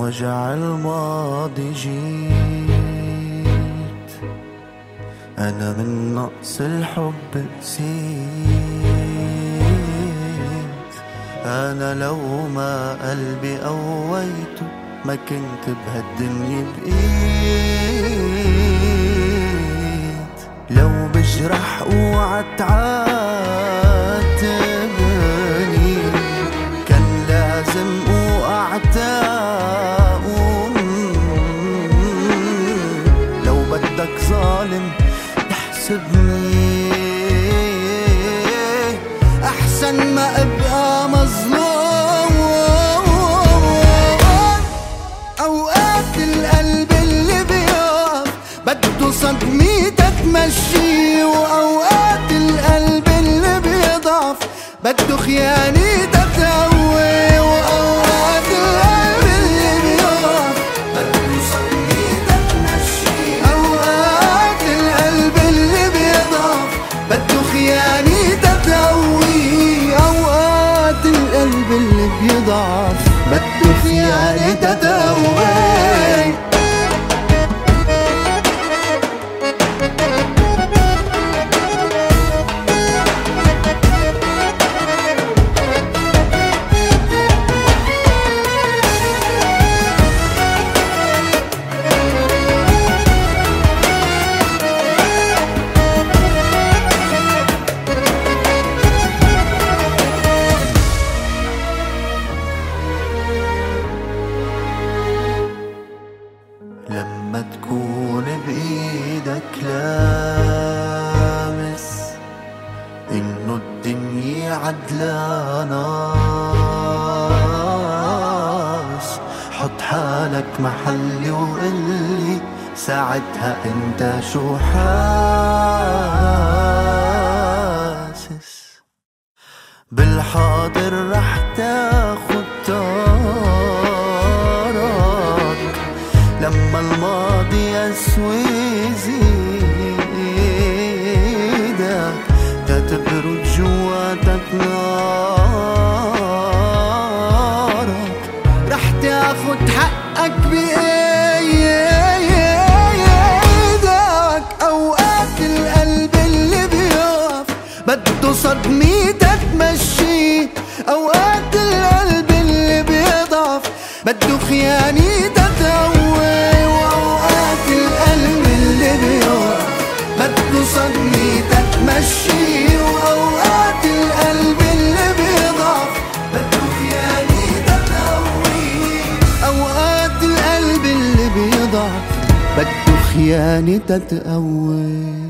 وجع الماضي جيت. أنا من نقص الحب قسيت أنا لو ما قلبي قويته ما كنت بهالدنيا بقيت تحسبني أحسن ما أبقى مظلوم. أوقات القلب اللي بيقف بده صدميتك تمشي وأوقات القلب اللي بيضعف بده خيانتك بيضعف بده خيانتك تقوي تكون بإيدك لامس إنه الدنيا عدلاناس حط حالك محلي وقلي ساعتها أنت شو حاسس بده خيانتك تقوي وأوقات القلب اللي بيقف بده صدميتك تمشي وأوقات القلب اللي بيضعف. بده خيانتك تقوي أوقات القلب اللي بيضعف. بده خيانتك تقوي